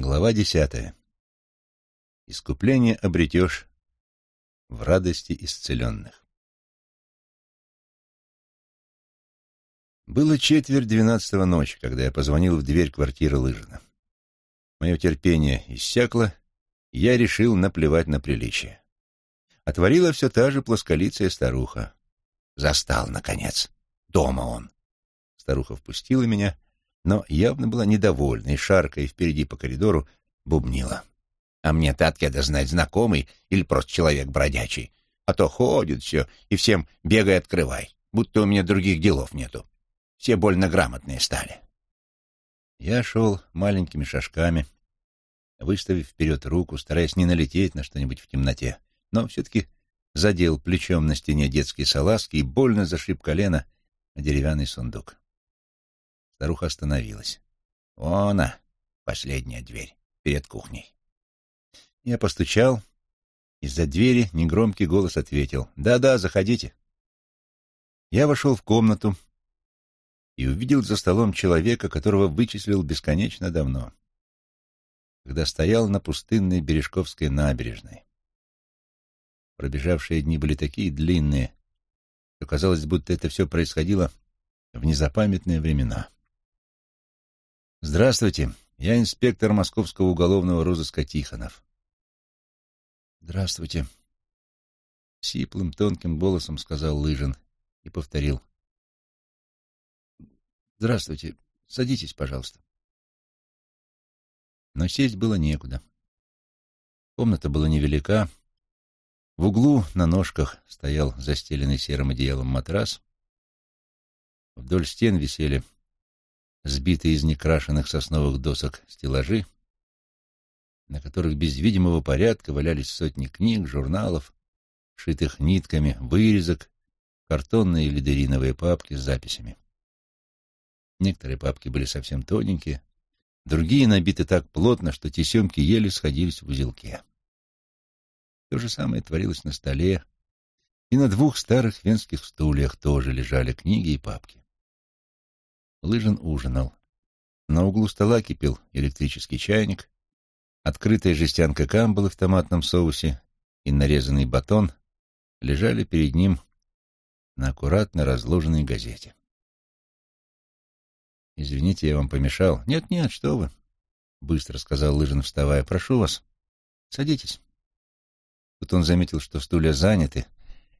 Глава десятая. Искупление обретешь в радости исцеленных. Было четверть двенадцатого ночи, когда я позвонил в дверь квартиры Лыжина. Мое терпение иссякло, и я решил наплевать на приличие. Отворила все та же плосколицая старуха. Застал, наконец. Дома он. Старуха впустила меня — но явно была недовольна и, шаркая впереди по коридору, бубнила. «А мне-то откеда знать, знакомый или просто человек бродячий. А то ходит все и всем бегай открывай, будто у меня других делов нету. Все больно грамотные стали». Я шел маленькими шажками, выставив вперед руку, стараясь не налететь на что-нибудь в темноте, но все-таки задел плечом на стене детские салазки и больно зашиб колено деревянный сундук. Старуха остановилась. «Вон она, последняя дверь, перед кухней». Я постучал. Из-за двери негромкий голос ответил. «Да-да, заходите». Я вошел в комнату и увидел за столом человека, которого вычислил бесконечно давно, когда стоял на пустынной Бережковской набережной. Пробежавшие дни были такие длинные, что казалось, будто это все происходило в незапамятные времена. Здравствуйте, я инспектор Московского уголовного розыска Тихонов. Здравствуйте. Сиплым, тонким голосом сказал Лыжин и повторил. Здравствуйте. Садитесь, пожалуйста. Но сесть было некуда. Комната была невелика. В углу на ножках стоял застеленный серым одеялом матрас. Вдоль стен висели сбитые из некрашенных сосновых досок стеллажи, на которых без видимого порядка валялись сотни книг, журналов, шитых нитками, вырезок, картонные или лидериновые папки с записями. Некоторые папки были совсем тоненькие, другие набиты так плотно, что тесемки еле сходились в узелке. То же самое творилось на столе, и на двух старых венских стульях тоже лежали книги и папки. Лыжин ужинал. На углу стола кипел электрический чайник, открытая жестянка камбалы в томатном соусе и нарезанный батон лежали перед ним на аккуратно разложенной газете. «Извините, я вам помешал». «Нет-нет, что вы», — быстро сказал Лыжин, вставая. «Прошу вас, садитесь». Тут он заметил, что стулья заняты,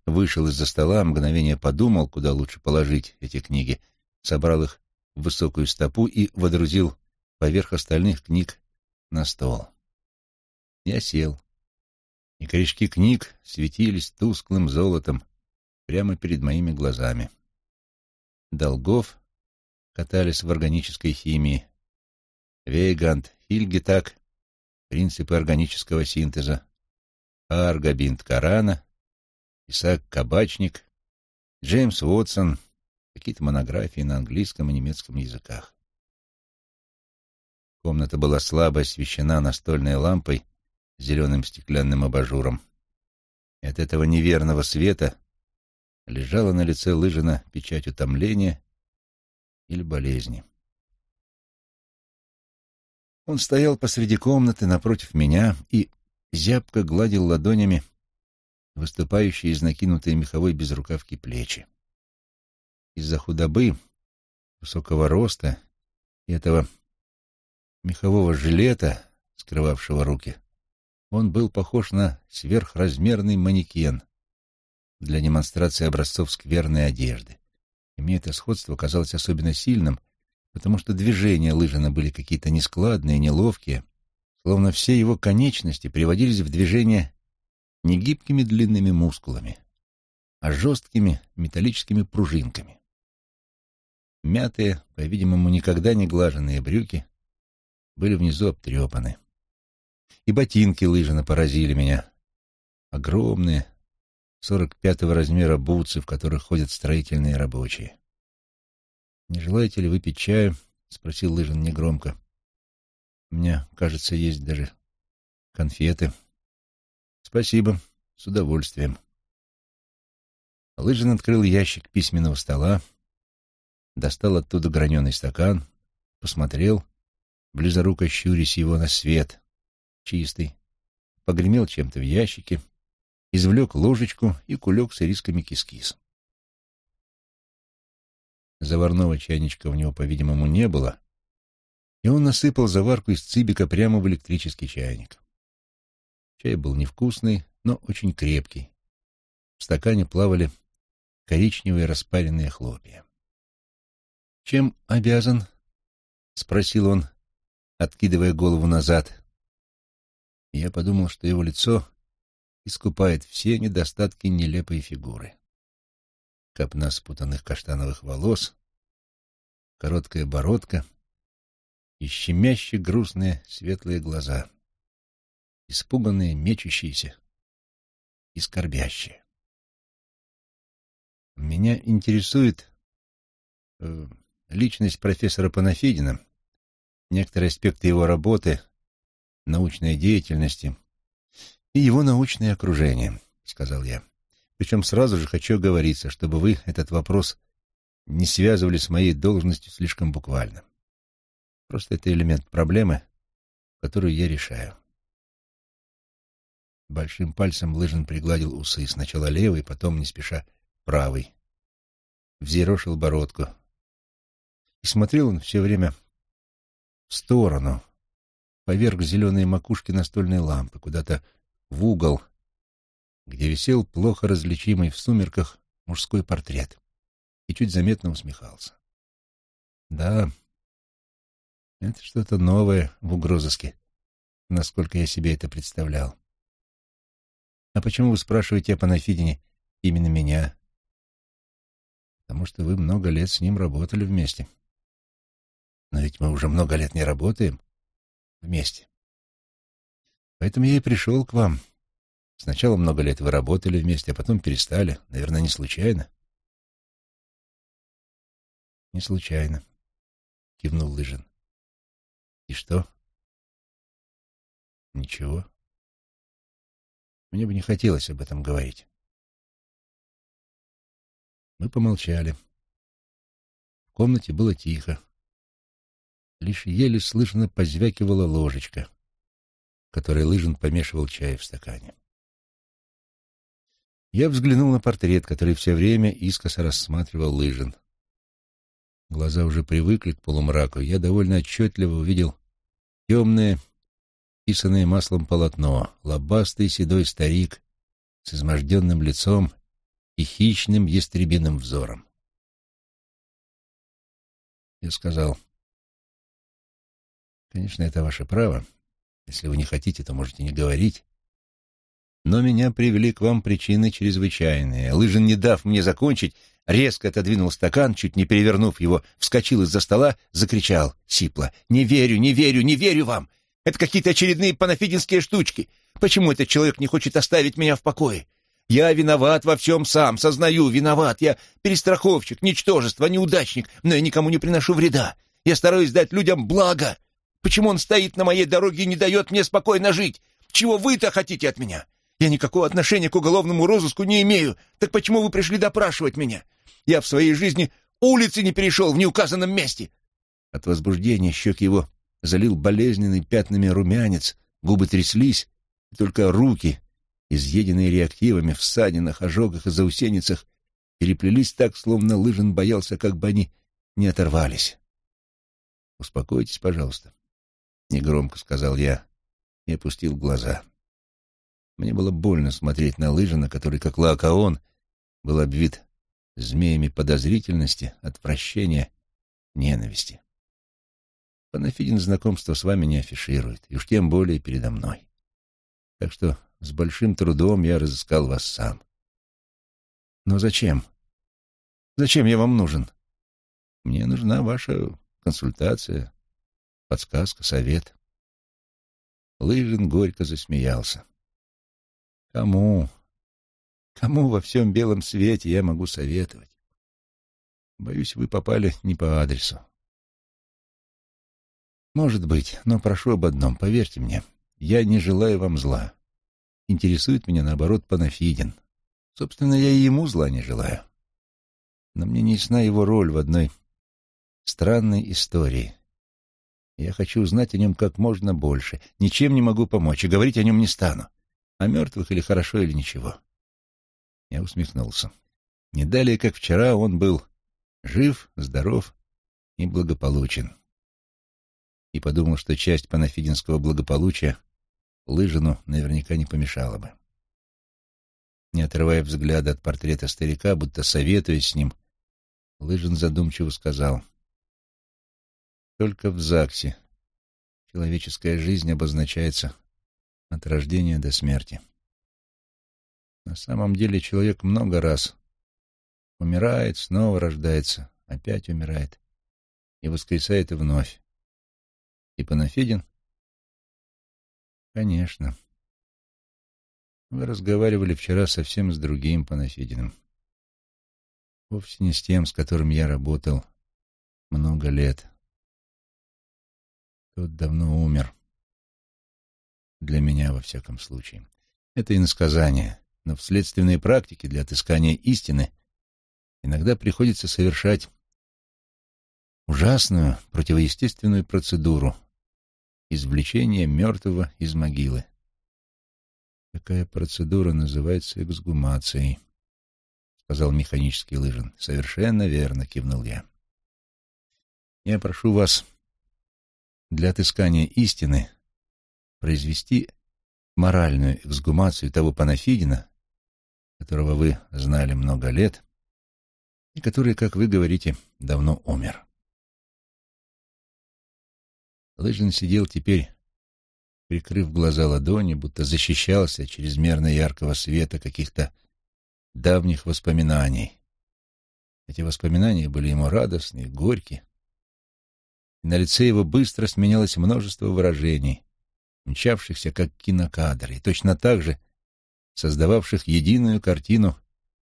вышел из-за стола, мгновение подумал, куда лучше положить эти книги, собрал их высокую стопу и водрузил поверх остальных книг на стол. Я сел, и корешки книг светились тусклым золотом прямо перед моими глазами. Долгов катались в органической химии, Вейгант Хильгетак, принципы органического синтеза, Аргабинт Карана, Исаак Кабачник, Джеймс Уотсон, какие-то монографии на английском и немецком языках. Комната была слабо освещена настольной лампой с зеленым стеклянным абажуром. И от этого неверного света лежала на лице Лыжина печать утомления или болезни. Он стоял посреди комнаты напротив меня и зябко гладил ладонями выступающие из накинутой меховой безрукавки плечи. Из-за худобы, высокого роста и этого мехового жилета, скрывавшего руки, он был похож на сверхразмерный манекен для демонстрации образцов скверной одежды. И мне это сходство казалось особенно сильным, потому что движения Лыжина были какие-то нескладные, неловкие, словно все его конечности приводились в движение не гибкими длинными мускулами, а жесткими металлическими пружинками. Мятые, по-видимому, никогда не глаженные брюки были внизу обтрепаны. И ботинки лыжина поразили меня. Огромные, сорок пятого размера бутсы, в которых ходят строительные рабочие. «Не желаете ли выпить чаю?» — спросил Лыжин негромко. «У меня, кажется, есть даже конфеты». «Спасибо, с удовольствием». Лыжин открыл ящик письменного стола, достал оттуда граненый стакан, посмотрел близоруко щурясь его на свет, чистый, погремел чем-то в ящике, извлек ложечку и кулек с ирисками кис-кис. Заварного чайничка у него, по-видимому, не было, и он насыпал заварку из цибика прямо в электрический чайник. Чай был невкусный, но очень крепкий. В стакане плавали коричневые распаренные хлопья. «Чем обязан?» — спросил он, откидывая голову назад. Я подумал, что его лицо искупает все недостатки нелепой фигуры. Копна спутанных каштановых волос, короткая бородка и щемяще грустные светлые глаза, испуганные, мечущиеся и скорбящие. Меня интересует э, личность профессора Панафидина, некоторые аспекты его работы, научной деятельности и его научное окружение, — сказал я. Причем сразу же хочу оговориться, чтобы вы этот вопрос не связывали с моей должностью слишком буквально. Просто это элемент проблемы, которую я решаю. Большим пальцем Лыжин пригладил усы, сначала левый, потом, не спеша, правый. Взъерошил бородку. И смотрел он все время в сторону, поверх зеленой макушки настольной лампы, куда-то в угол, где висел плохо различимый в сумерках мужской портрет, и чуть заметно усмехался. Да, это что-то новое в угрозыске, насколько я себе это представлял. А почему вы спрашиваете о Панафидине именно меня? Потому что вы много лет с ним работали вместе. Но ведь мы уже много лет не работаем вместе. Поэтому я и пришел к вам. Сначала много лет вы работали вместе, а потом перестали. Наверное, не случайно. Не случайно, кивнул Лыжин. И что? Ничего. Мне бы не хотелось об этом говорить. Мы помолчали. В комнате было тихо. Лишь еле слышно позвякивала ложечка, которой Лыжин помешивал чай в стакане. Я взглянул на портрет, который все время искоса рассматривал Лыжин. Глаза уже привыкли к полумраку, я довольно отчетливо увидел темное, писанное маслом полотно, лобастый седой старик с изможденным лицом и хищным ястребиным взором. Я сказал, Конечно, это ваше право. Если вы не хотите, то можете не говорить. Но меня привели к вам причины чрезвычайные. Лыжин, не дав мне закончить, резко отодвинул стакан, чуть не перевернув его, вскочил из-за стола, закричал сипло. «Не верю, не верю, не верю вам! Это какие-то очередные панафидинские штучки! Почему этот человек не хочет оставить меня в покое? Я виноват во всем сам, сознаю, виноват. Я перестраховщик, ничтожество, неудачник, но я никому не приношу вреда. Я стараюсь дать людям благо. Почему он стоит на моей дороге и не дает мне спокойно жить? Чего вы-то хотите от меня? Я никакого отношения к уголовному розыску не имею. Так почему вы пришли допрашивать меня? Я в своей жизни улицы не перешел в неуказанном месте. От возбуждения щек его залил болезненный пятнами румянец, губы тряслись, и только руки, изъеденные реактивами в ссадинах, ожогах и заусеницах, переплелись так, словно Лыжин боялся, как бы они не оторвались. «Успокойтесь, пожалуйста. — негромко сказал я и опустил глаза. Мне было больно смотреть на Лыжина, который, как Лаокаон, был обвит змеями подозрительности, отвращения, ненависти. Панафидин знакомство с вами не афиширует, и уж тем более передо мной. Так что с большим трудом я разыскал вас сам. Но зачем? Зачем я вам нужен? Мне нужна ваша консультация, подсказка, совет. Лыжин горько засмеялся. Кому? Кому во всем белом свете я могу советовать? Боюсь, вы попали не по адресу. Может быть, но прошу об одном, поверьте мне, я не желаю вам зла. Интересует меня, наоборот, Панафидин. Собственно, я и ему зла не желаю. Но мне не ясна его роль в одной странной истории, Я хочу узнать о нем как можно больше. Ничем не могу помочь и говорить о нем не стану. О мертвых или хорошо, или ничего. Я усмехнулся. Не далее, как вчера, он был жив, здоров и благополучен. И подумал, что часть панафидинского благополучия Лыжину наверняка не помешала бы. Не отрывая взгляда от портрета старика, будто советуясь с ним, Лыжин задумчиво сказал — только в ЗАГСе человеческая жизнь обозначается от рождения до смерти. На самом деле человек много раз умирает, снова рождается, опять умирает и воскресает вновь. И Панафидин? Конечно. Вы разговаривали вчера совсем с другим Панафидиным. Вовсе не с тем, с которым я работал много лет. Тот давно умер. Для меня, во всяком случае. Это иносказание, но в следственной практике для отыскания истины иногда приходится совершать ужасную противоестественную процедуру извлечения мертвого из могилы. Такая процедура называется эксгумацией, сказал механический Лыжин. Совершенно верно, кивнул я. Я прошу вас для отыскания истины произвести моральную эксгумацию того Панафидина, которого вы знали много лет и который, как вы говорите, давно умер. Лыжин сидел теперь, прикрыв глаза ладони, будто защищался от чрезмерно яркого света каких-то давних воспоминаний. Эти воспоминания были ему радостные, горькие, на лице его быстро сменялось множество выражений, мчавшихся как кинокадры, и точно так же создававших единую картину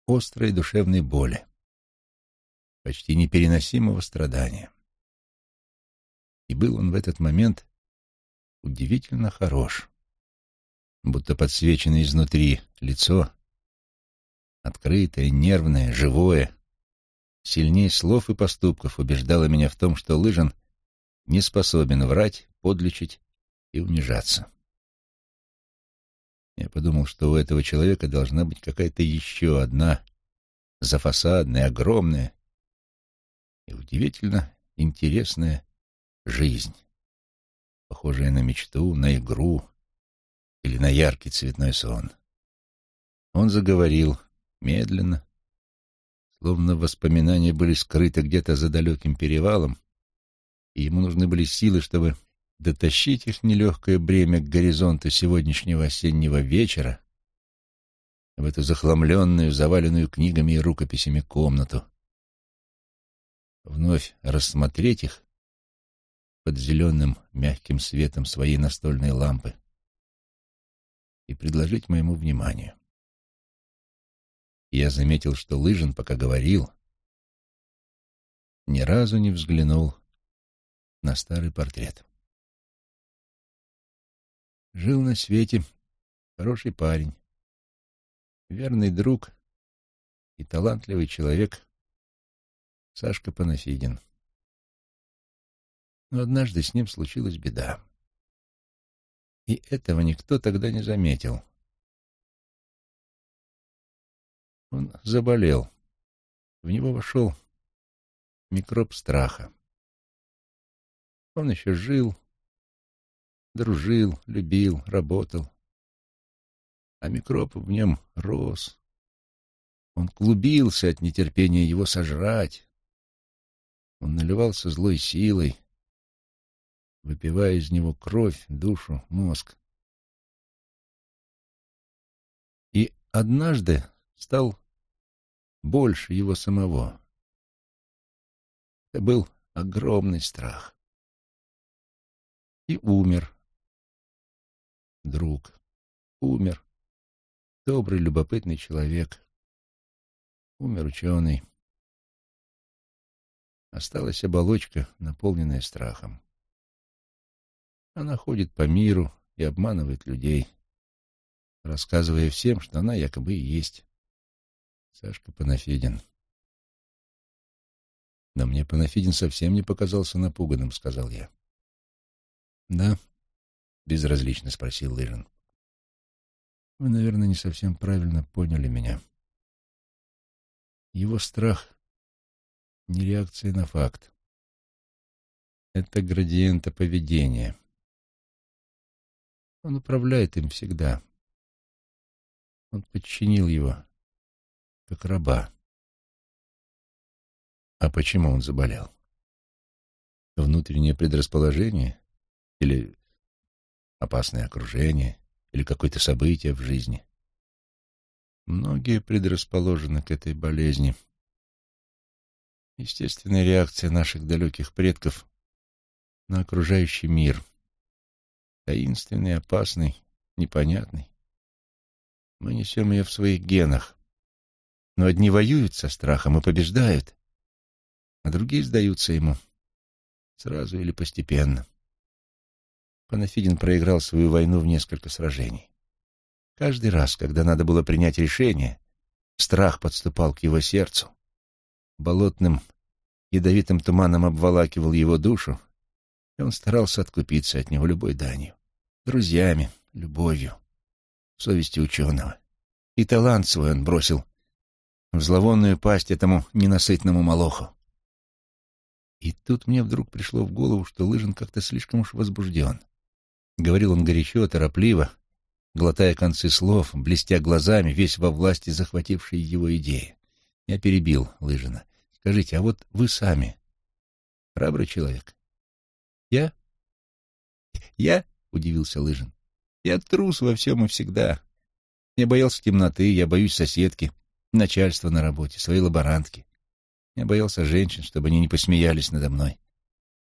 острой душевной боли, почти непереносимого страдания. И был он в этот момент удивительно хорош, будто подсвеченное изнутри лицо, открытое, нервное, живое, сильнее слов и поступков убеждало меня в том, что Лыжин — не способен врать, подлечить и унижаться. Я подумал, что у этого человека должна быть какая-то еще одна зафасадная, огромная и удивительно интересная жизнь, похожая на мечту, на игру или на яркий цветной сон. Он заговорил медленно, словно воспоминания были скрыты где-то за далеким перевалом, и ему нужны были силы, чтобы дотащить их нелегкое бремя к горизонту сегодняшнего осеннего вечера, в эту захламленную, заваленную книгами и рукописями комнату, вновь рассмотреть их под зеленым мягким светом своей настольной лампы и предложить моему вниманию. я заметил, что Лыжин, пока говорил, ни разу не взглянул на старый портрет. Жил на свете хороший парень, верный друг и талантливый человек Сашка Панафидин. Но однажды с ним случилась беда. И этого никто тогда не заметил. Он заболел. В него вошел микроб страха. Он еще жил, дружил, любил, работал. А микроб в нем рос. Он клубился от нетерпения его сожрать. Он наливался злой силой, выпивая из него кровь, душу, мозг. И однажды стал больше его самого. Это был огромный страх и умер. Друг. Умер. Добрый, любопытный человек. Умер ученый. Осталась оболочка, наполненная страхом. Она ходит по миру и обманывает людей, рассказывая всем, что она якобы и есть Сашка Панафидин. Но мне Панафидин совсем не показался напуганным, сказал я. Да, безразлично спросил Лыжин. Вы, наверное, не совсем правильно поняли меня. Его страх — не реакция на факт. Это градиента поведения. Он управляет им всегда. Он подчинил его, как раба. А почему он заболел? Внутреннее предрасположение? Или опасное окружение? Или какое-то событие в жизни? Многие предрасположены к этой болезни. Естественная реакция наших далеких предков на окружающий мир. Таинственный, опасный, непонятный. Мы несем ее в своих генах. Но одни воюют со страхом и побеждают, а другие сдаются ему сразу или постепенно. Панафидин проиграл свою войну в несколько сражений. Каждый раз, когда надо было принять решение, страх подступал к его сердцу, болотным, ядовитым туманом обволакивал его душу, и он старался откупиться от него любой данью, друзьями, любовью, совестью ученого. И талант свой он бросил в зловонную пасть этому ненасытному молоху. И тут мне вдруг пришло в голову, что Лыжин как-то слишком уж возбужден. Говорил он горячо, торопливо, глотая концы слов, блестя глазами, весь во власти захватившей его идеи. Я перебил Лыжина. «Скажите, а вот вы сами храбрый человек?» «Я?» «Я?» — удивился Лыжин. «Я трус во всем и всегда. Я боялся темноты, я боюсь соседки, начальства на работе, своей лаборантки. Я боялся женщин, чтобы они не посмеялись надо мной.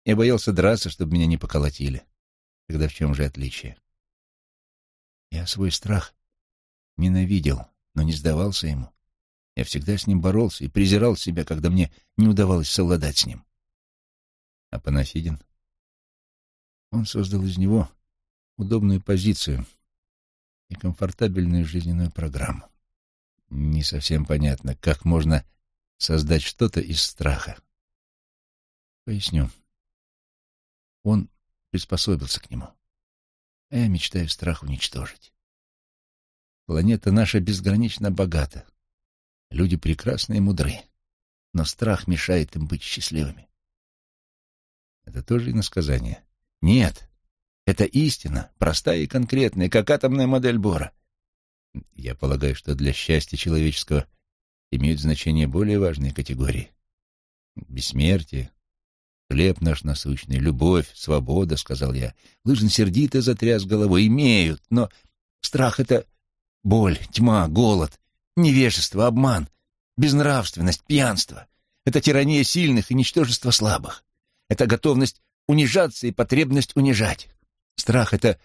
Я боялся драться, чтобы меня не поколотили. Тогда в чем же отличие? Я свой страх ненавидел, но не сдавался ему. Я всегда с ним боролся и презирал себя, когда мне не удавалось совладать с ним. А Панафидин? Он создал из него удобную позицию и комфортабельную жизненную программу. Не совсем понятно, как можно создать что-то из страха. Поясню. Он приспособился к нему. А я мечтаю страх уничтожить. Планета наша безгранично богата. Люди прекрасны и мудры. Но страх мешает им быть счастливыми. Это тоже иносказание. Нет, это истина, простая и конкретная, как атомная модель Бора. Я полагаю, что для счастья человеческого имеют значение более важные категории. Бессмертие, хлеб наш насущный, любовь, свобода, — сказал я. Лыжин сердито затряс головой. Имеют, но страх — это боль, тьма, голод, невежество, обман, безнравственность, пьянство. Это тирания сильных и ничтожество слабых. Это готовность унижаться и потребность унижать. Страх — это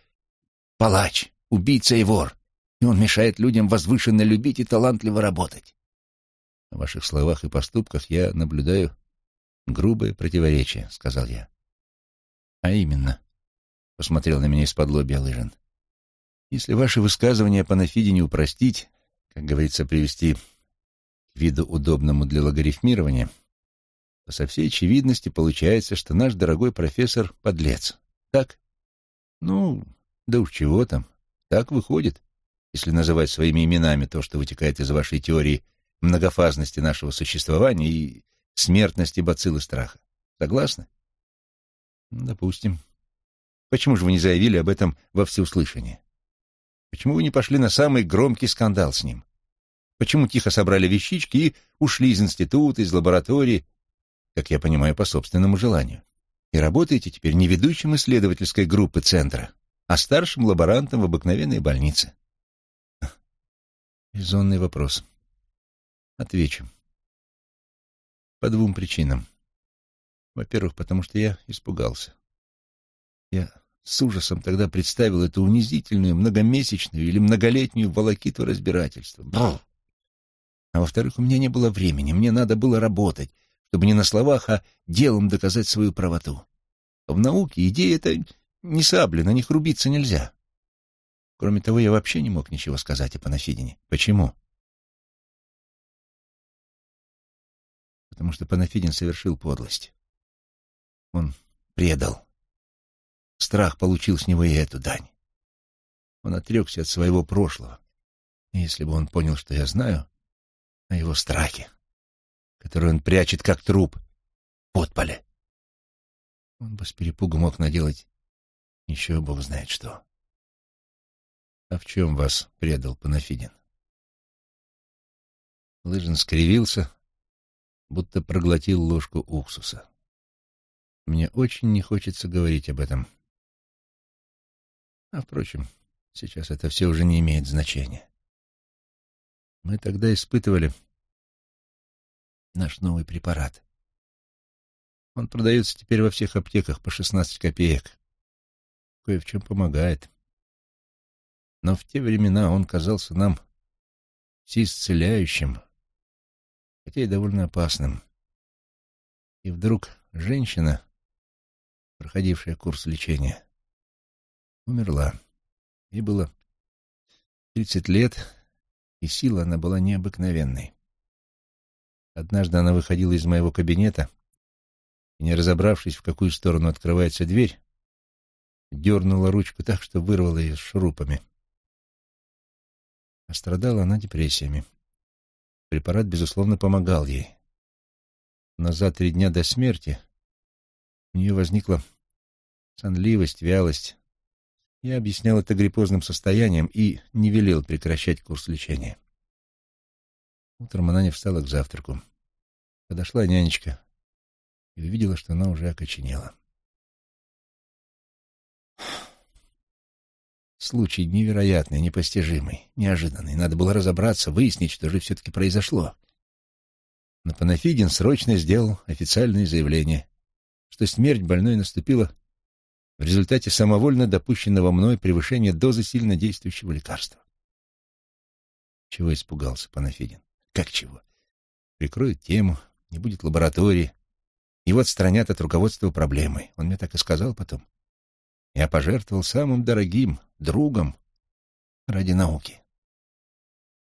палач, убийца и вор, и он мешает людям возвышенно любить и талантливо работать. В ваших словах и поступках я наблюдаю грубое противоречие, — сказал я. А именно, — посмотрел на меня из-под лобья Лыжин, — если ваши высказывания по Нафидине упростить, как говорится, привести к виду удобному для логарифмирования, то со всей очевидности получается, что наш дорогой профессор — подлец. Так? Ну, да уж чего там. Так выходит, если называть своими именами то, что вытекает из вашей теории многофазности нашего существования и смертности бациллы страха. Согласны? Допустим. Почему же вы не заявили об этом во всеуслышание? Почему вы не пошли на самый громкий скандал с ним? Почему тихо собрали вещички и ушли из института, из лаборатории, как я понимаю, по собственному желанию? И работаете теперь не ведущим исследовательской группы центра, а старшим лаборантом в обыкновенной больнице. Резонный вопрос. Отвечу. По двум причинам. Во-первых, потому что я испугался. Я с ужасом тогда представил эту унизительную, многомесячную или многолетнюю волокиту разбирательства. А во-вторых, у меня не было времени, мне надо было работать, чтобы не на словах, а делом доказать свою правоту. В науке идея — это не сабли, на них рубиться нельзя. Кроме того, я вообще не мог ничего сказать о Панафидине. Почему? Потому что Панафидин совершил подлость. Он предал. Страх получил с него и эту дань. Он отрекся от своего прошлого. И если бы он понял, что я знаю о его страхе, который он прячет как труп в подполе, он бы с перепугу мог наделать еще бог знает что. А в чем вас предал Панафидин? Лыжин скривился, будто проглотил ложку уксуса. Мне очень не хочется говорить об этом. А, впрочем, сейчас это все уже не имеет значения. Мы тогда испытывали наш новый препарат. Он продается теперь во всех аптеках по 16 копеек. Кое в чем помогает. Но в те времена он казался нам всеисцеляющим, хотя и довольно опасным. И вдруг женщина, проходившая курс лечения, умерла. Ей было тридцать лет, и сила она была необыкновенной. Однажды она выходила из моего кабинета и, не разобравшись, в какую сторону открывается дверь, дернула ручку так, что вырвала ее с шурупами. А страдала она депрессиями. Препарат, безусловно, помогал ей. Но за три дня до смерти у нее возникла сонливость, вялость, я объяснял это гриппозным состоянием и не велел прекращать курс лечения. Утром она не встала к завтраку. Подошла нянечка и увидела, что она уже окоченела. Случай невероятный, непостижимый, неожиданный. Надо было разобраться, выяснить, что же все-таки произошло. Но Панафидин срочно сделал официальное заявление, что смерть больной наступила в результате самовольно допущенного мной превышения дозы сильнодействующего лекарства. Чего испугался Панафидин? Как чего? Прикроют тему, не будет лаборатории. Его отстранят от руководства проблемой. Он мне так и сказал потом. Я пожертвовал самым дорогим другом ради науки.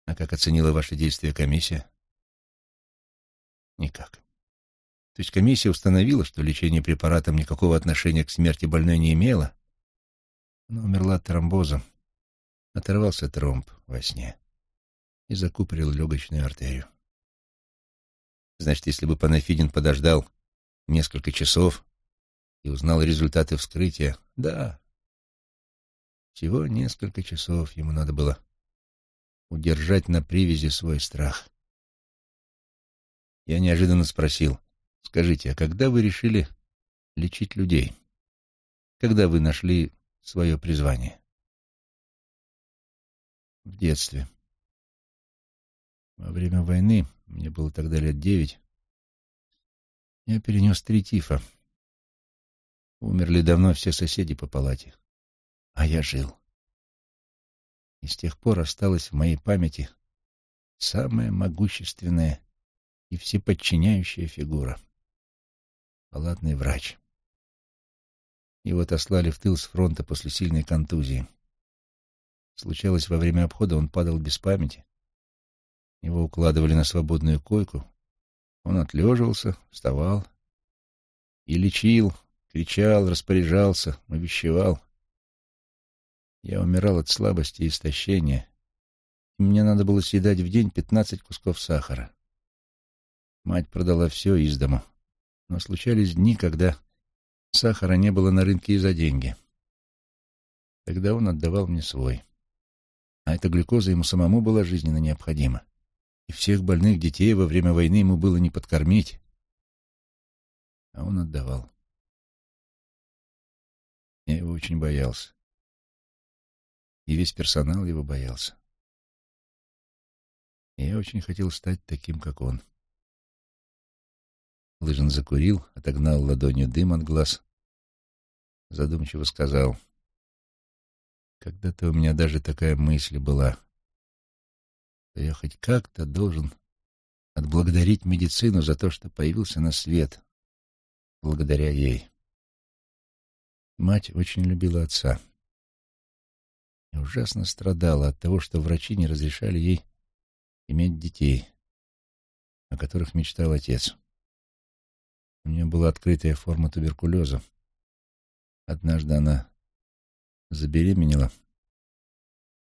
А как оценила ваши действия комиссия? Никак. То есть комиссия установила, что лечение препаратом никакого отношения к смерти больной не имело. Она умерла от тромбоза. Оторвался тромб во сне и закупорил легочную артерию. Значит, если бы Панафидин подождал несколько часов и узнал результаты вскрытия, да, всего несколько часов ему надо было удержать на привязи свой страх. Я неожиданно спросил — Скажите, а когда вы решили лечить людей? Когда вы нашли свое призвание? В детстве. Во время войны, мне было тогда лет девять, я перенес три тифа. Умерли давно все соседи по палате, а я жил. И с тех пор осталась в моей памяти самая могущественная и всеподчиняющая фигура — палатный врач. Его отослали в тыл с фронта после сильной контузии. Случалось, во время обхода он падал без памяти. Его укладывали на свободную койку. Он отлеживался, вставал и лечил, кричал, распоряжался, увещевал. Я умирал от слабости и истощения, и мне надо было съедать в день пятнадцать кусков сахара. Мать продала все из дома, но случались дни, когда сахара не было на рынке и за деньги. Тогда он отдавал мне свой. А эта глюкоза ему самому была жизненно необходима. И всех больных детей во время войны ему было не подкормить. А он отдавал. Я его очень боялся. И весь персонал его боялся. Я очень хотел стать таким, как он. Лыжин закурил, отогнал ладонью дым от глаз. Задумчиво сказал. Когда-то у меня даже такая мысль была, что я хоть как-то должен отблагодарить медицину за то, что появился на свет, благодаря ей. Мать очень любила отца и ужасно страдала от того, что врачи не разрешали ей иметь детей, о которых мечтал отец. У нее была открытая форма туберкулеза. Однажды она забеременела,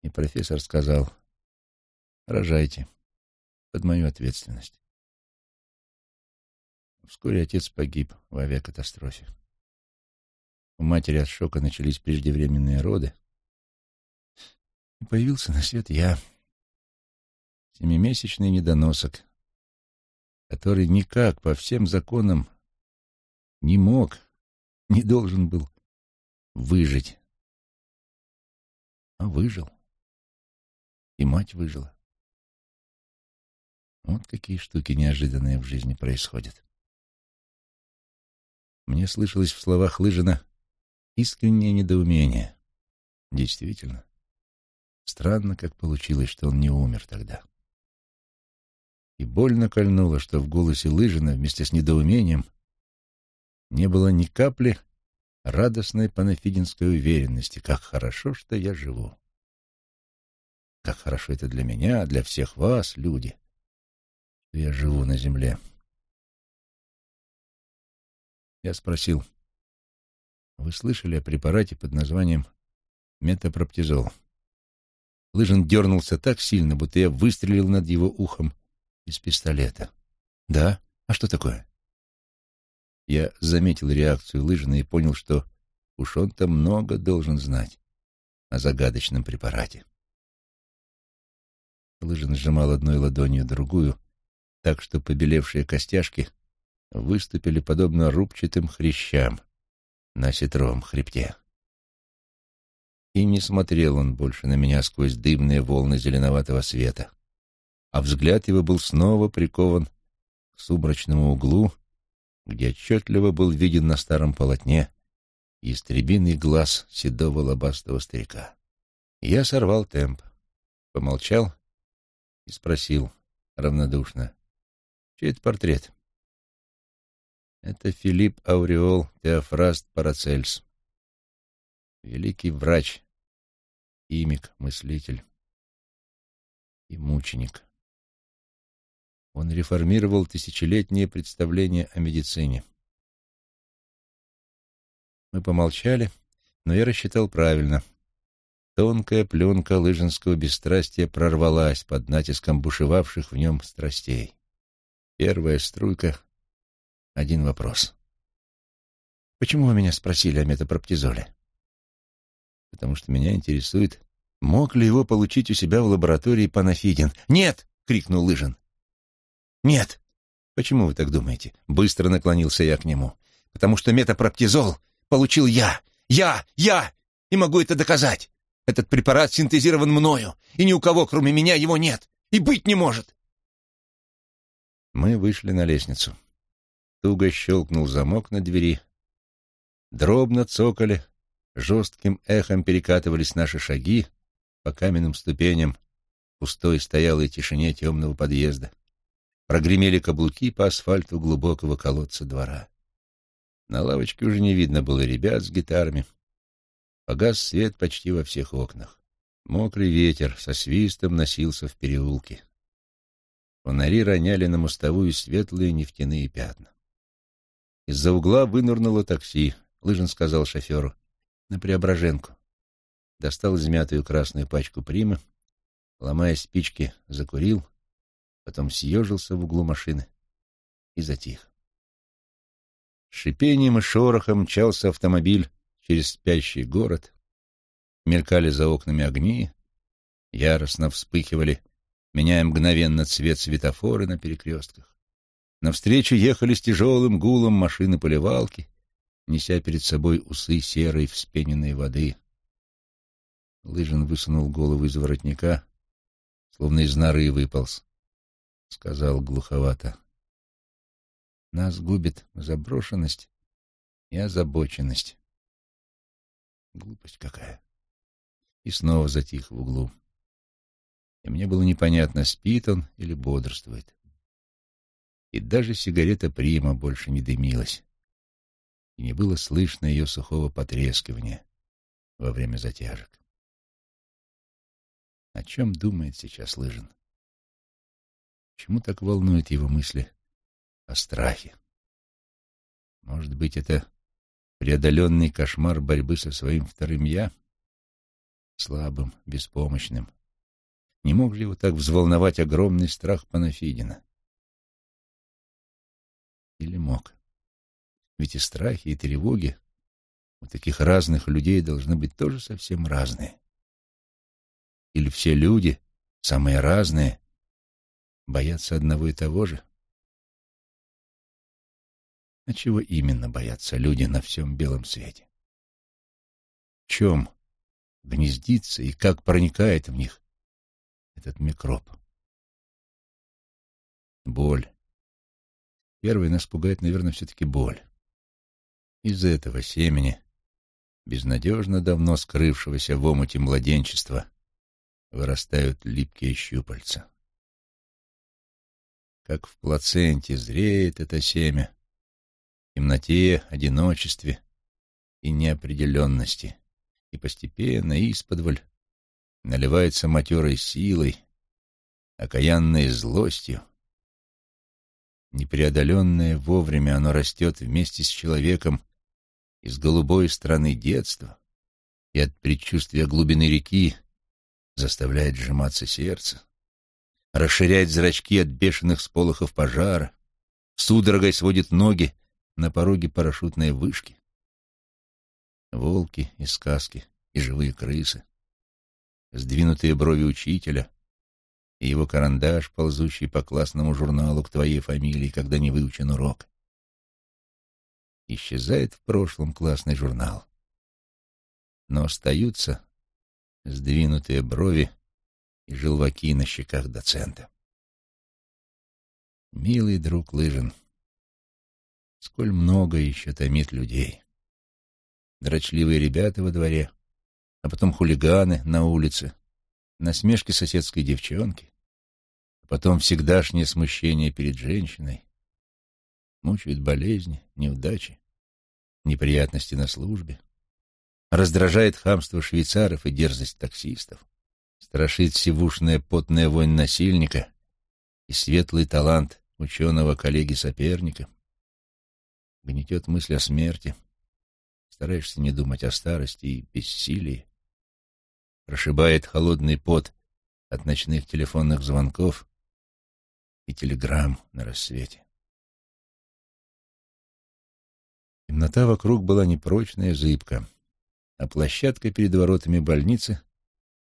и профессор сказал, «Рожайте, под мою ответственность». Вскоре отец погиб в авиакатастрофе. У матери от шока начались преждевременные роды, и появился на свет я, семимесячный недоносок, который никак по всем законам не мог, не должен был выжить. А выжил. И мать выжила. Вот какие штуки неожиданные в жизни происходят. Мне слышалось в словах Лыжина искреннее недоумение. Действительно, странно, как получилось, что он не умер тогда. И больно кольнуло, что в голосе Лыжина вместе с недоумением не было ни капли радостной панафидинской уверенности, как хорошо, что я живу. Как хорошо это для меня, для всех вас, люди, что я живу на земле. Я спросил, вы слышали о препарате под названием метапроптизол? Лыжин дернулся так сильно, будто я выстрелил над его ухом из пистолета. Да? А что такое? Я заметил реакцию Лыжина и понял, что уж он-то много должен знать о загадочном препарате. Лыжин сжимал одной ладонью другую, так что побелевшие костяшки выступили подобно рубчатым хрящам на сетровом хребте. И не смотрел он больше на меня сквозь дымные волны зеленоватого света, а взгляд его был снова прикован к сумрачному углу, где отчетливо был виден на старом полотне истребиный глаз седого лобастого старика. Я сорвал темп, помолчал и спросил равнодушно, чей это портрет? Это Филипп Ауреол Теофраст Парацельс. Великий врач, имик, мыслитель и мученик. Он реформировал тысячелетние представления о медицине. Мы помолчали, но я рассчитал правильно. Тонкая пленка лыжинского бесстрастия прорвалась под натиском бушевавших в нем страстей. Первая струйка один вопрос. Почему вы меня спросили о метапроптизоле? Потому что меня интересует, мог ли его получить у себя в лаборатории Панафидин. «Нет!» — крикнул Лыжин. «Нет!» «Почему вы так думаете?» Быстро наклонился я к нему. «Потому что метапроптизол получил я! Я! Я! И могу это доказать! Этот препарат синтезирован мною, и ни у кого, кроме меня, его нет! И быть не может!» Мы вышли на лестницу. Туго щелкнул замок на двери. Дробно цокали, жестким эхом перекатывались наши шаги по каменным ступеням пустой стоялой тишине темного подъезда. Прогремели каблуки по асфальту глубокого колодца двора. На лавочке уже не видно было ребят с гитарами. Погас свет почти во всех окнах. Мокрый ветер со свистом носился в переулке. Фонари роняли на мостовую светлые нефтяные пятна. Из-за угла вынырнуло такси. Лыжин сказал шоферу. На Преображенку. Достал измятую красную пачку примы, ломая спички, закурил, потом съежился в углу машины и затих. шипением и шорохом мчался автомобиль через спящий город. Мелькали за окнами огни, яростно вспыхивали, меняя мгновенно цвет светофоры на перекрестках. Навстречу ехали с тяжелым гулом машины-поливалки, неся перед собой усы серой вспененной воды. Лыжин высунул голову из воротника, словно из норы выполз. Сказал глуховато. Нас губит заброшенность и озабоченность. Глупость какая. И снова затих в углу. И мне было непонятно, спит он или бодрствует и даже сигарета Прима больше не дымилась, и не было слышно ее сухого потрескивания во время затяжек. О чем думает сейчас Лыжин? Почему так волнует его мысли о страхе? Может быть, это преодоленный кошмар борьбы со своим вторым «я», слабым, беспомощным. Не мог ли его так взволновать огромный страх Панафидина? Или мог? Ведь и страхи, и тревоги у таких разных людей должны быть тоже совсем разные. Или все люди, самые разные, боятся одного и того же? А чего именно боятся люди на всем белом свете? В чем гнездится и как проникает в них этот микроб? Боль. Первый нас пугает, наверное, все-таки боль. Из этого семени, безнадежно давно скрывшегося в омуте младенчества, вырастают липкие щупальца. Как в плаценте зреет это семя, темноте, одиночестве и неопределенности, и постепенно, исподволь, наливается матерой силой, окаянной злостью. Непреодоленное вовремя оно растет вместе с человеком из голубой страны детства, и от предчувствия глубины реки заставляет сжиматься сердце, расширять зрачки от бешеных сполохов пожара, судорогой сводит ноги на пороге парашютной вышки. Волки и сказки, и живые крысы, сдвинутые брови учителя и его карандаш, ползущий по классному журналу к твоей фамилии, когда не выучен урок. Исчезает в прошлом классный журнал, но остаются сдвинутые брови и желваки на щеках доцента. Милый друг Лыжин, сколь много еще томит людей. Дрочливые ребята во дворе, а потом хулиганы на улице, насмешки соседской девчонки, а потом всегдашнее смущение перед женщиной, мучают болезни, неудачи, неприятности на службе, раздражает хамство швейцаров и дерзость таксистов, страшит сивушная потная вонь насильника и светлый талант ученого коллеги-соперника — гнетет мысль о смерти. Стараешься не думать о старости и бессилии. Прошибает холодный пот от ночных телефонных звонков и телеграмм на рассвете. Темнота вокруг была непрочная, зыбка, а площадка перед воротами больницы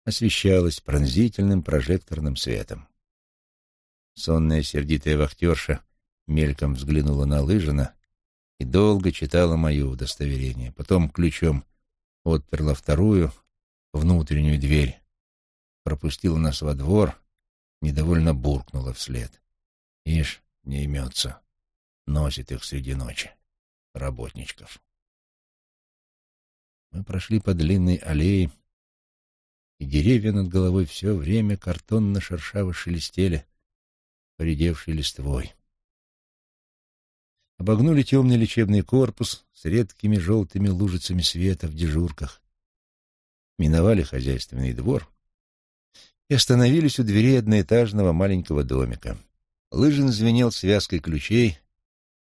освещалась пронзительным прожекторным светом. Сонная сердитая вахтерша мельком взглянула на Лыжина и долго читала мое удостоверение. Потом ключом отперла вторую, внутреннюю дверь, пропустила нас во двор, недовольно буркнула вслед. Ишь, не имется, носит их среди ночи, работничков. Мы прошли по длинной аллее, и деревья над головой все время картонно-шершаво шелестели, поредевшей листвой обогнули темный лечебный корпус с редкими желтыми лужицами света в дежурках, миновали хозяйственный двор и остановились у дверей одноэтажного маленького домика. Лыжин звенел связкой ключей,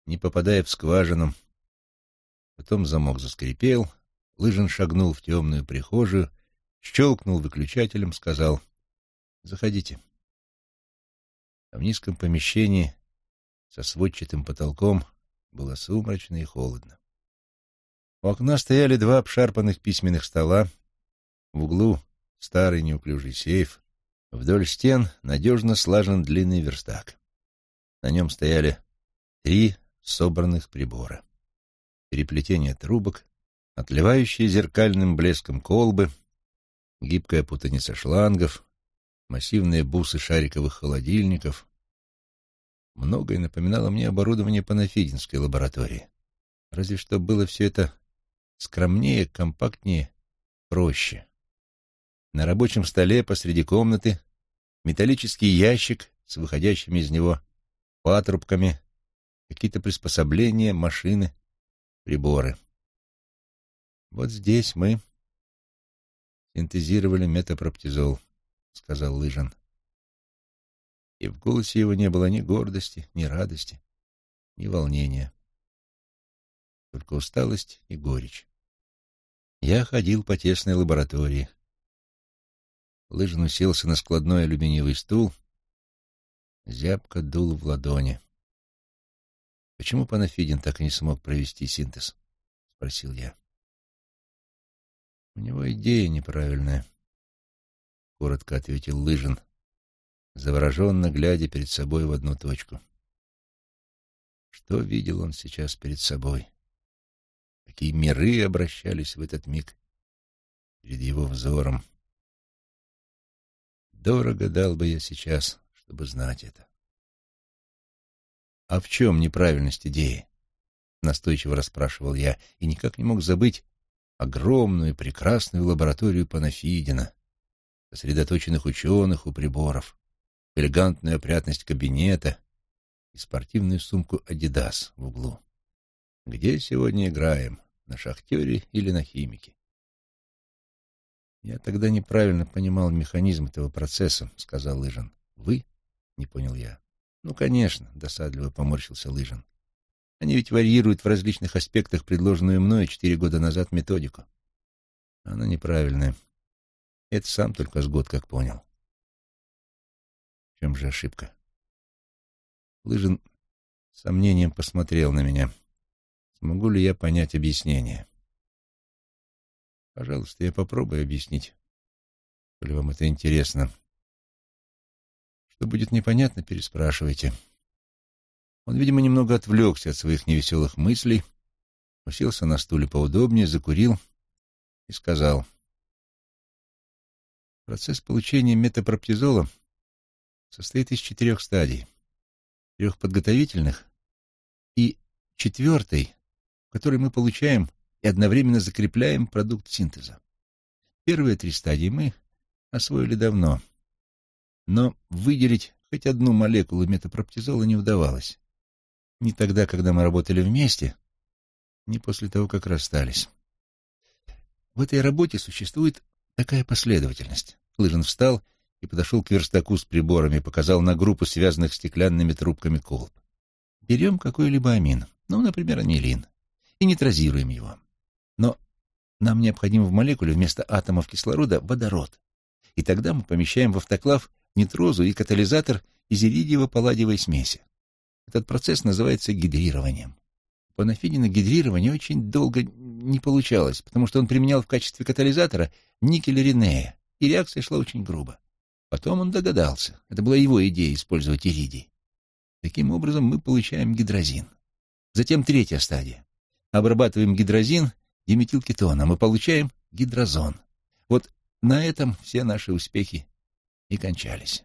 не попадая в скважину. Потом замок заскрипел, Лыжин шагнул в темную прихожую, щелкнул выключателем, сказал «Заходите». А в низком помещении со сводчатым потолком было сумрачно и холодно. У окна стояли два обшарпанных письменных стола, в углу старый неуклюжий сейф, вдоль стен надежно слажен длинный верстак. На нем стояли три собранных прибора. Переплетение трубок, отливающие зеркальным блеском колбы, гибкая путаница шлангов, массивные бусы шариковых холодильников, многое напоминало мне оборудование панафидинской лаборатории. Разве что было все это скромнее, компактнее, проще. На рабочем столе посреди комнаты металлический ящик с выходящими из него патрубками, какие-то приспособления, машины, приборы. Вот здесь мы синтезировали метапроптизол, — сказал Лыжин и в голосе его не было ни гордости, ни радости, ни волнения. только усталость и горечь. Я ходил по тесной лаборатории. Лыжин уселся на складной алюминиевый стул, зябко дул в ладони. «Почему Панафидин так и не смог провести синтез?» — спросил я. «У него идея неправильная», — коротко ответил Лыжин, завороженно глядя перед собой в одну точку. Что видел он сейчас перед собой? Какие миры обращались в этот миг перед его взором? Дорого дал бы я сейчас, чтобы знать это. «А в чем неправильность идеи?» — настойчиво расспрашивал я, и никак не мог забыть огромную прекрасную лабораторию Панафидина, сосредоточенных ученых у приборов, элегантную опрятность кабинета и спортивную сумку «Адидас» в углу. Где сегодня играем? На шахтере или на химике? Я тогда неправильно понимал механизм этого процесса, сказал Лыжин. Вы? Не понял я. Ну, конечно, досадливо поморщился Лыжин. Они ведь варьируют в различных аспектах предложенную мною четыре года назад методику. Она неправильная. Это сам только с год как понял. В чем же ошибка? Лыжин с сомнением посмотрел на меня. Смогу ли я понять объяснение? Пожалуйста, я попробую объяснить, коли вам это интересно. Что будет непонятно, переспрашивайте. Он, видимо, немного отвлекся от своих невеселых мыслей, уселся на стуле поудобнее, закурил и сказал. Процесс получения метапроптизола состоит из четырех стадий. Трех подготовительных и четвертой, в которой мы получаем и одновременно закрепляем продукт синтеза. Первые три стадии мы освоили давно, но выделить хоть одну молекулу метапроптизола не удавалось. Ни тогда, когда мы работали вместе, ни после того, как расстались. В этой работе существует такая последовательность. Лыжин встал и подошел к верстаку с приборами, показал на группу связанных стеклянными трубками колб. Берем какой-либо амин, ну, например, анилин, и нейтрозируем его. Но нам необходим в молекуле вместо атомов кислорода водород. И тогда мы помещаем в автоклав нитрозу и катализатор из иридиево-палладиевой смеси. Этот процесс называется гидрированием. У Панафидина гидрирование очень долго не получалось, потому что он применял в качестве катализатора никель ринея, и реакция шла очень грубо. Потом он догадался. Это была его идея использовать иридий. Таким образом мы получаем гидрозин. Затем третья стадия. Обрабатываем гидрозин диметилкетоном и получаем гидрозон. Вот на этом все наши успехи и кончались.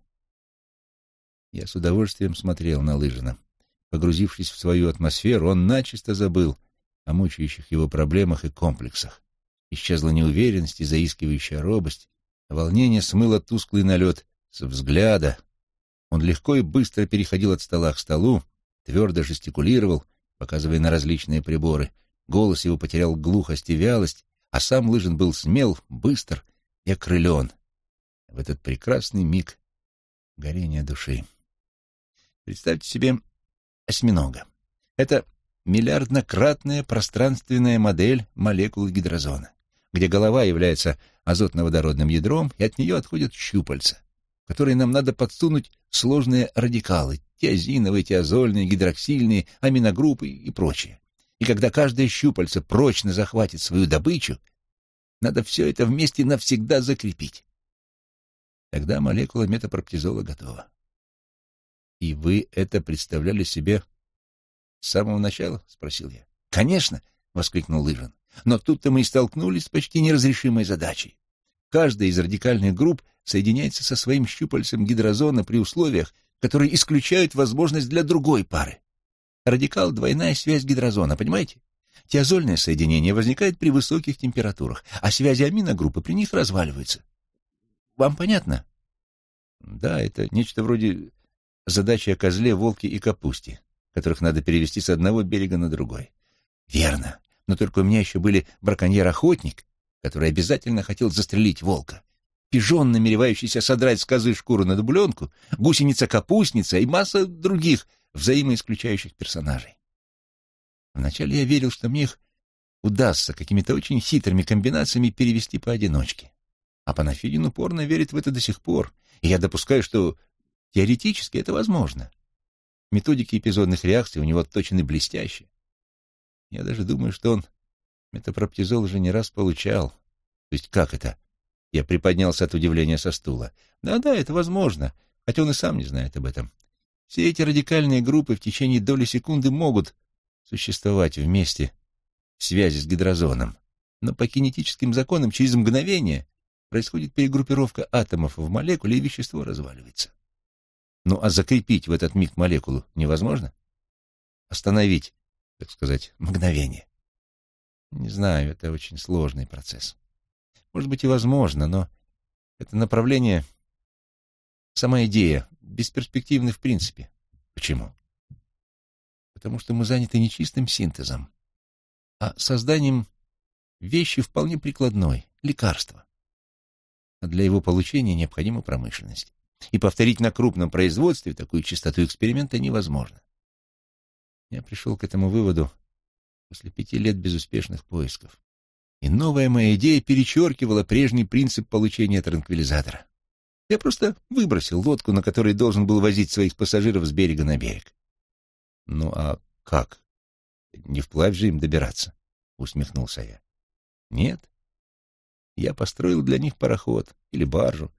Я с удовольствием смотрел на Лыжина. Погрузившись в свою атмосферу, он начисто забыл о мучающих его проблемах и комплексах. Исчезла неуверенность и заискивающая робость, волнение смыло тусклый налет с взгляда. Он легко и быстро переходил от стола к столу, твердо жестикулировал, показывая на различные приборы. Голос его потерял глухость и вялость, а сам Лыжин был смел, быстр и окрылен в этот прекрасный миг горения души. Представьте себе осьминога. Это миллиарднократная пространственная модель молекулы гидрозона, где голова является азотно-водородным ядром, и от нее отходят щупальца, которые нам надо подсунуть сложные радикалы, тиазиновые, тиазольные, гидроксильные, аминогруппы и прочее. И когда каждое щупальце прочно захватит свою добычу, надо все это вместе навсегда закрепить. Тогда молекула метапроптизола готова. И вы это представляли себе с самого начала? — спросил я. — Конечно, — воскликнул Лыжин. Но тут-то мы и столкнулись с почти неразрешимой задачей. Каждая из радикальных групп соединяется со своим щупальцем гидрозона при условиях, которые исключают возможность для другой пары. Радикал — двойная связь гидрозона, понимаете? Тиазольное соединение возникает при высоких температурах, а связи аминогруппы при них разваливаются. Вам понятно? Да, это нечто вроде задачи о козле, волке и капусте, которых надо перевести с одного берега на другой. Верно. Но только у меня еще были браконьер-охотник, который обязательно хотел застрелить волка, пижон, намеревающийся содрать с козы шкуру на дубленку, гусеница-капустница и масса других взаимоисключающих персонажей. Вначале я верил, что мне их удастся какими-то очень хитрыми комбинациями перевести поодиночке. А Панафидин упорно верит в это до сих пор, и я допускаю, что теоретически это возможно. Методики эпизодных реакций у него точно блестящие. Я даже думаю, что он метапроптизол уже не раз получал. То есть как это? Я приподнялся от удивления со стула. Да-да, это возможно, хотя он и сам не знает об этом. Все эти радикальные группы в течение доли секунды могут существовать вместе в связи с гидрозоном. Но по кинетическим законам через мгновение происходит перегруппировка атомов в молекуле, и вещество разваливается. Ну а закрепить в этот миг молекулу невозможно? Остановить, так сказать, мгновение? Не знаю, это очень сложный процесс. Может быть и возможно, но это направление, сама идея, бесперспективны в принципе. Почему? Потому что мы заняты не чистым синтезом, а созданием вещи вполне прикладной, лекарства. А для его получения необходима промышленность. И повторить на крупном производстве такую частоту эксперимента невозможно. Я пришел к этому выводу после пяти лет безуспешных поисков. И новая моя идея перечеркивала прежний принцип получения транквилизатора. Я просто выбросил лодку, на которой должен был возить своих пассажиров с берега на берег. Ну а как? Не вплавь же им добираться, усмехнулся я. Нет. Я построил для них пароход или баржу,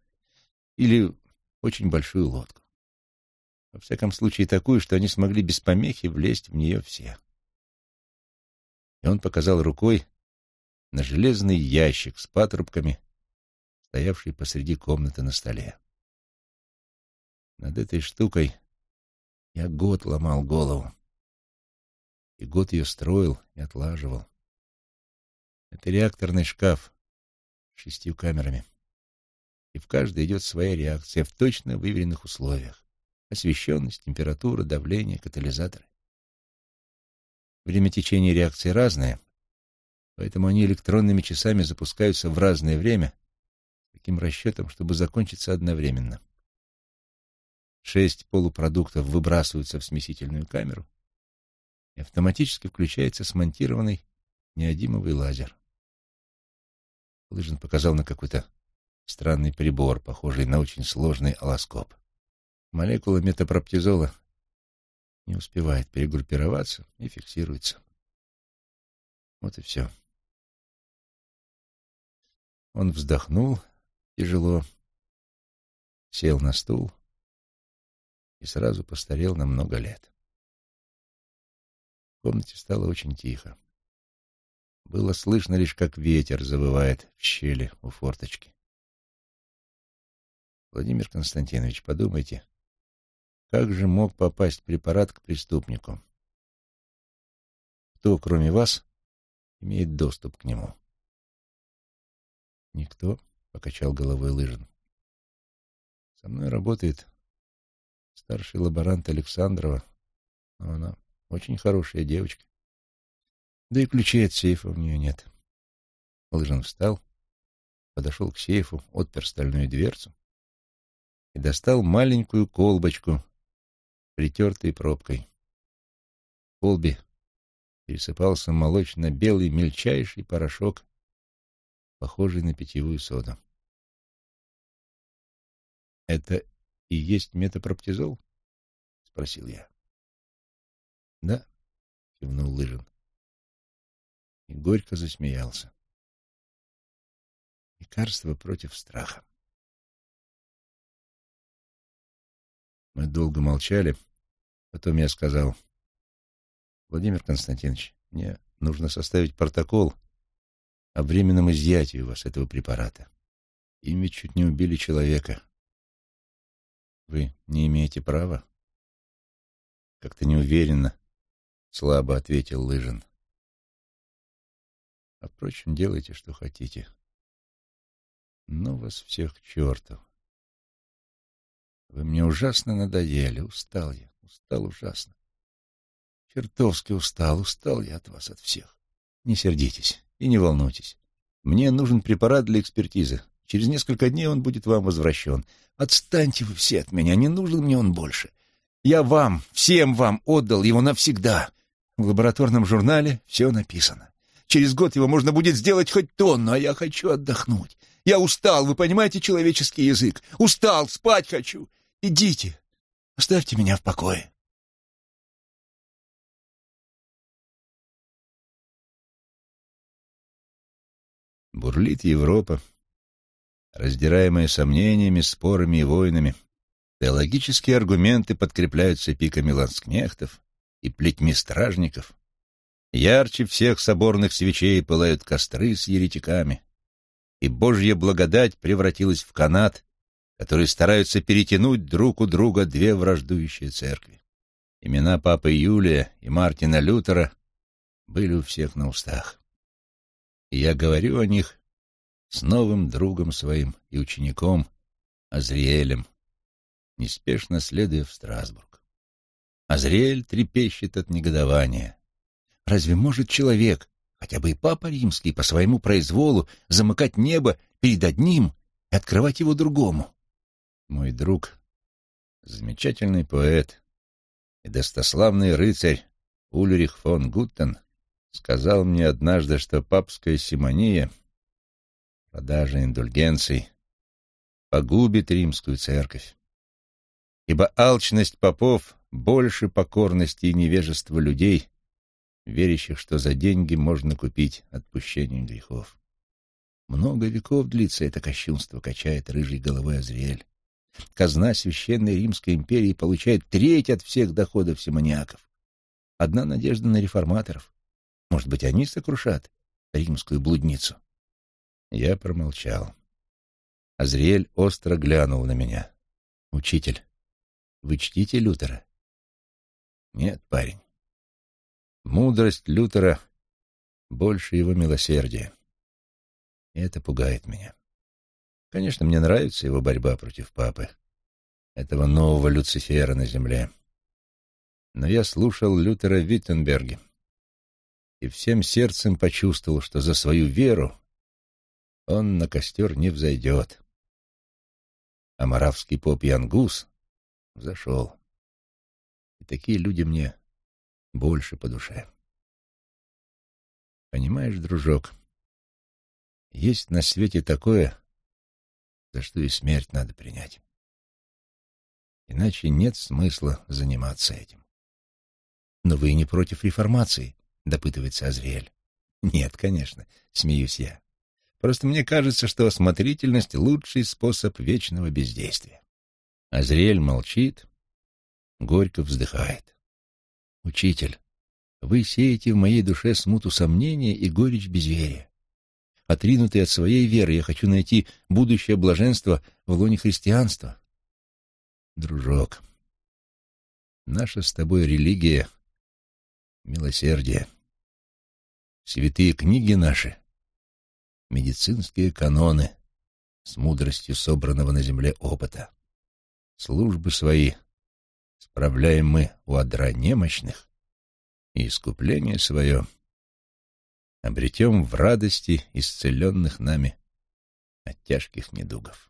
или очень большую лодку. Во всяком случае, такую, что они смогли без помехи влезть в нее все. И он показал рукой на железный ящик с патрубками, стоявший посреди комнаты на столе. Над этой штукой я год ломал голову. И год ее строил и отлаживал. Это реакторный шкаф шестью камерами. И в каждой идет своя реакция в точно выверенных условиях. Освещенность, температура, давление, катализаторы. Время течения реакции разное, поэтому они электронными часами запускаются в разное время, таким расчетом, чтобы закончиться одновременно. Шесть полупродуктов выбрасываются в смесительную камеру, и автоматически включается смонтированный неодимовый лазер. Лыжин показал на какой-то странный прибор, похожий на очень сложный аллоскоп. Молекула метапроптизола не успевает перегруппироваться и фиксируется. Вот и все. Он вздохнул тяжело, сел на стул и сразу постарел на много лет. В комнате стало очень тихо. Было слышно лишь, как ветер завывает в щели у форточки. Владимир Константинович, подумайте, как же мог попасть препарат к преступнику? Кто, кроме вас, имеет доступ к нему? Никто, — покачал головой Лыжин. Со мной работает старший лаборант Александрова, но она очень хорошая девочка. Да и ключей от сейфа у нее нет. Лыжин встал, подошел к сейфу, отпер стальную дверцу и достал маленькую колбочку притертой пробкой. В колбе пересыпался молочно-белый мельчайший порошок, похожий на питьевую соду. «Это и есть метапроптизол?» — спросил я. «Да», — кивнул Лыжин. И горько засмеялся. Лекарство против страха. Мы долго молчали, Потом я сказал, Владимир Константинович, мне нужно составить протокол о временном изъятии у вас этого препарата. Им ведь чуть не убили человека. Вы не имеете права? Как-то неуверенно, слабо ответил Лыжин. А впрочем, делайте, что хотите. Но вас всех к черту. Вы мне ужасно надоели, устал я. Устал ужасно. Чертовски устал, устал я от вас, от всех. Не сердитесь и не волнуйтесь. Мне нужен препарат для экспертизы. Через несколько дней он будет вам возвращен. Отстаньте вы все от меня, не нужен мне он больше. Я вам, всем вам отдал его навсегда. В лабораторном журнале все написано. Через год его можно будет сделать хоть тонну, а я хочу отдохнуть. Я устал, вы понимаете человеческий язык? Устал, спать хочу. Идите, оставьте меня в покое. Бурлит Европа, раздираемая сомнениями, спорами и войнами. Теологические аргументы подкрепляются пиками ланскнехтов и плетьми стражников. Ярче всех соборных свечей пылают костры с еретиками, и Божья благодать превратилась в канат, который стараются перетянуть друг у друга две враждующие церкви. Имена Папы Юлия и Мартина Лютера были у всех на устах. И я говорю о них с новым другом своим и учеником Азриэлем, неспешно следуя в Страсбург. Азриэль трепещет от негодования. Разве может человек, хотя бы и Папа Римский, по своему произволу замыкать небо перед одним и открывать его другому? Мой друг, замечательный поэт и достославный рыцарь Ульрих фон Гуттен сказал мне однажды, что папская симония, продажа индульгенций, погубит римскую церковь, ибо алчность попов больше покорности и невежества людей, верящих, что за деньги можно купить отпущение грехов. Много веков длится это кощунство, качает рыжей головой Азриэль. Казна Священной Римской империи получает треть от всех доходов симониаков. Одна надежда на реформаторов. Может быть, они сокрушат римскую блудницу? Я промолчал. Азриэль остро глянул на меня. «Учитель, вы чтите Лютера?» «Нет, парень. Мудрость Лютера больше его милосердия. И это пугает меня. Конечно, мне нравится его борьба против папы, этого нового Люцифера на земле. Но я слушал Лютера в Виттенберге и всем сердцем почувствовал, что за свою веру он на костер не взойдет. А маравский поп Янгус взошел. И такие люди мне больше по душе. Понимаешь, дружок, есть на свете такое, за что и смерть надо принять. Иначе нет смысла заниматься этим. Но вы не против реформации, допытывается Азриэль. Нет, конечно, смеюсь я. Просто мне кажется, что осмотрительность — лучший способ вечного бездействия. Азриэль молчит, горько вздыхает. Учитель, вы сеете в моей душе смуту сомнения и горечь безверия. Отринутый от своей веры, я хочу найти будущее блаженство в лоне христианства. Дружок, наша с тобой религия — милосердие. Святые книги наши — медицинские каноны с мудростью собранного на земле опыта. Службы свои справляем мы у одра немощных, и искупление свое обретем в радости исцеленных нами от тяжких недугов.